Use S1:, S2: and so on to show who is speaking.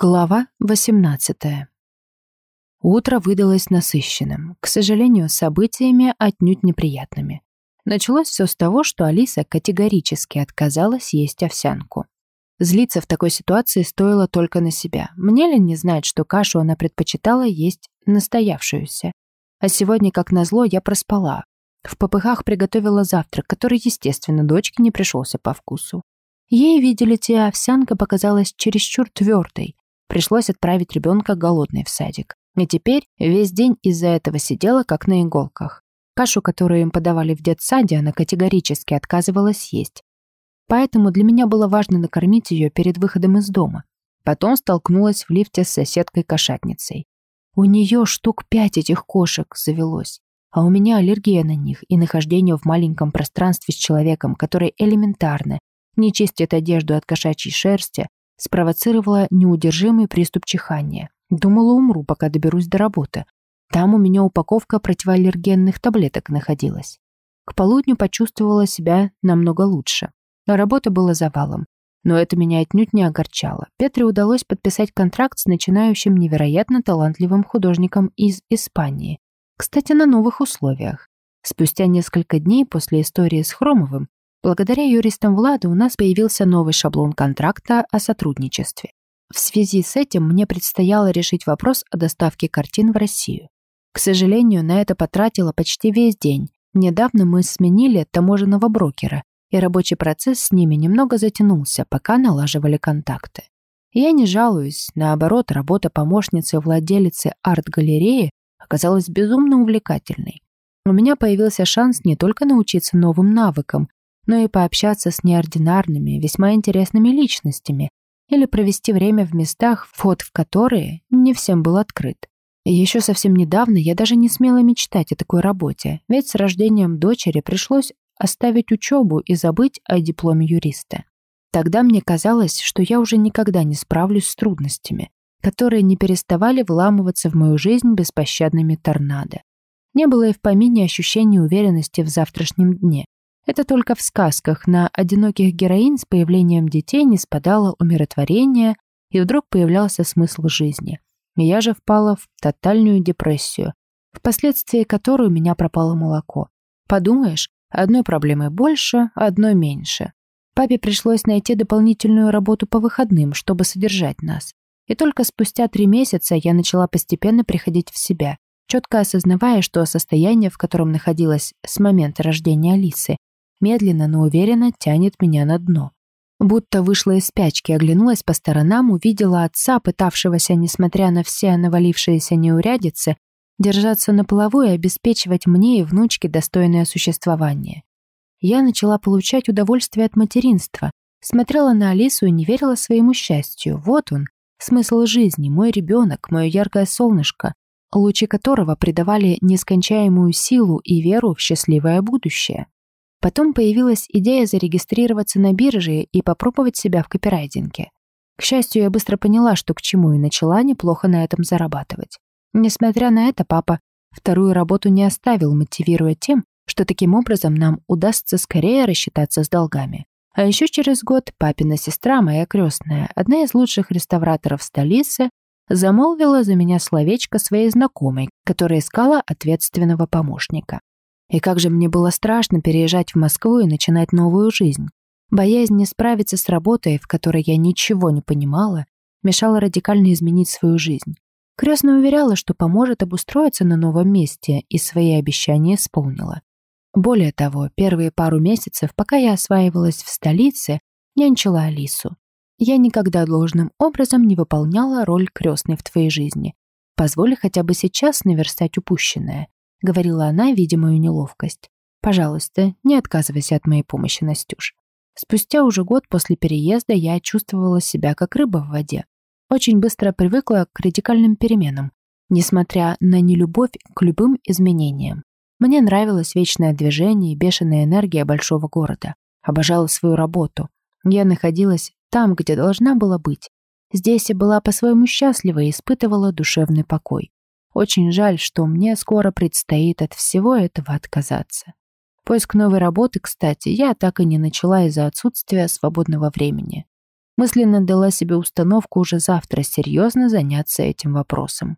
S1: Глава 18. Утро выдалось насыщенным, к сожалению, событиями отнюдь неприятными. Началось все с того, что Алиса категорически отказалась есть овсянку. Злиться в такой ситуации стоило только на себя. Мне ли не знать, что кашу она предпочитала есть настоявшуюся. А сегодня, как назло, я проспала. В попыхах приготовила завтрак, который, естественно, дочке не пришелся по вкусу. Ей, видели а овсянка показалась чересчур твердой. Пришлось отправить ребенка голодной в садик. И теперь весь день из-за этого сидела как на иголках. Кашу, которую им подавали в детсаде, она категорически отказывалась есть. Поэтому для меня было важно накормить ее перед выходом из дома. Потом столкнулась в лифте с соседкой-кошатницей. У нее штук пять этих кошек завелось. А у меня аллергия на них и нахождение в маленьком пространстве с человеком, который элементарно не чистит одежду от кошачьей шерсти, спровоцировало неудержимый приступ чихания. Думала, умру, пока доберусь до работы. Там у меня упаковка противоаллергенных таблеток находилась. К полудню почувствовала себя намного лучше. Работа была завалом. Но это меня отнюдь не огорчало. Петре удалось подписать контракт с начинающим невероятно талантливым художником из Испании. Кстати, на новых условиях. Спустя несколько дней после истории с Хромовым Благодаря юристам Влада у нас появился новый шаблон контракта о сотрудничестве. В связи с этим мне предстояло решить вопрос о доставке картин в Россию. К сожалению, на это потратила почти весь день. Недавно мы сменили таможенного брокера, и рабочий процесс с ними немного затянулся, пока налаживали контакты. Я не жалуюсь, наоборот, работа помощницы владелицы арт-галереи оказалась безумно увлекательной. У меня появился шанс не только научиться новым навыкам, но и пообщаться с неординарными, весьма интересными личностями или провести время в местах, вход в которые не всем был открыт. Еще совсем недавно я даже не смела мечтать о такой работе, ведь с рождением дочери пришлось оставить учебу и забыть о дипломе юриста. Тогда мне казалось, что я уже никогда не справлюсь с трудностями, которые не переставали вламываться в мою жизнь беспощадными торнадо. Не было и в помине ощущения уверенности в завтрашнем дне. Это только в сказках на одиноких героинь с появлением детей не спадало умиротворение, и вдруг появлялся смысл жизни. Я же впала в тотальную депрессию, впоследствии которой у меня пропало молоко. Подумаешь, одной проблемы больше, одной меньше. Папе пришлось найти дополнительную работу по выходным, чтобы содержать нас. И только спустя три месяца я начала постепенно приходить в себя, четко осознавая, что состояние, в котором находилась с момента рождения Алисы, медленно, но уверенно тянет меня на дно. Будто вышла из спячки, оглянулась по сторонам, увидела отца, пытавшегося, несмотря на все навалившиеся неурядицы, держаться на плаву и обеспечивать мне и внучке достойное существование. Я начала получать удовольствие от материнства, смотрела на Алису и не верила своему счастью. Вот он, смысл жизни, мой ребенок, мое яркое солнышко, лучи которого придавали нескончаемую силу и веру в счастливое будущее. Потом появилась идея зарегистрироваться на бирже и попробовать себя в копирайтинге. К счастью, я быстро поняла, что к чему, и начала неплохо на этом зарабатывать. Несмотря на это, папа вторую работу не оставил, мотивируя тем, что таким образом нам удастся скорее рассчитаться с долгами. А еще через год папина сестра, моя крестная, одна из лучших реставраторов столицы, замолвила за меня словечко своей знакомой, которая искала ответственного помощника. И как же мне было страшно переезжать в Москву и начинать новую жизнь. Боязнь не справиться с работой, в которой я ничего не понимала, мешала радикально изменить свою жизнь. Крестная уверяла, что поможет обустроиться на новом месте, и свои обещания исполнила. Более того, первые пару месяцев, пока я осваивалась в столице, нянчила Алису. Я никогда должным образом не выполняла роль крестной в твоей жизни. Позволь хотя бы сейчас наверстать упущенное. — говорила она, видя мою неловкость. «Пожалуйста, не отказывайся от моей помощи, Настюш». Спустя уже год после переезда я чувствовала себя как рыба в воде. Очень быстро привыкла к радикальным переменам, несмотря на нелюбовь к любым изменениям. Мне нравилось вечное движение и бешеная энергия большого города. Обожала свою работу. Я находилась там, где должна была быть. Здесь я была по-своему счастлива и испытывала душевный покой. Очень жаль, что мне скоро предстоит от всего этого отказаться. Поиск новой работы, кстати, я так и не начала из-за отсутствия свободного времени. Мысленно дала себе установку уже завтра серьезно заняться этим вопросом.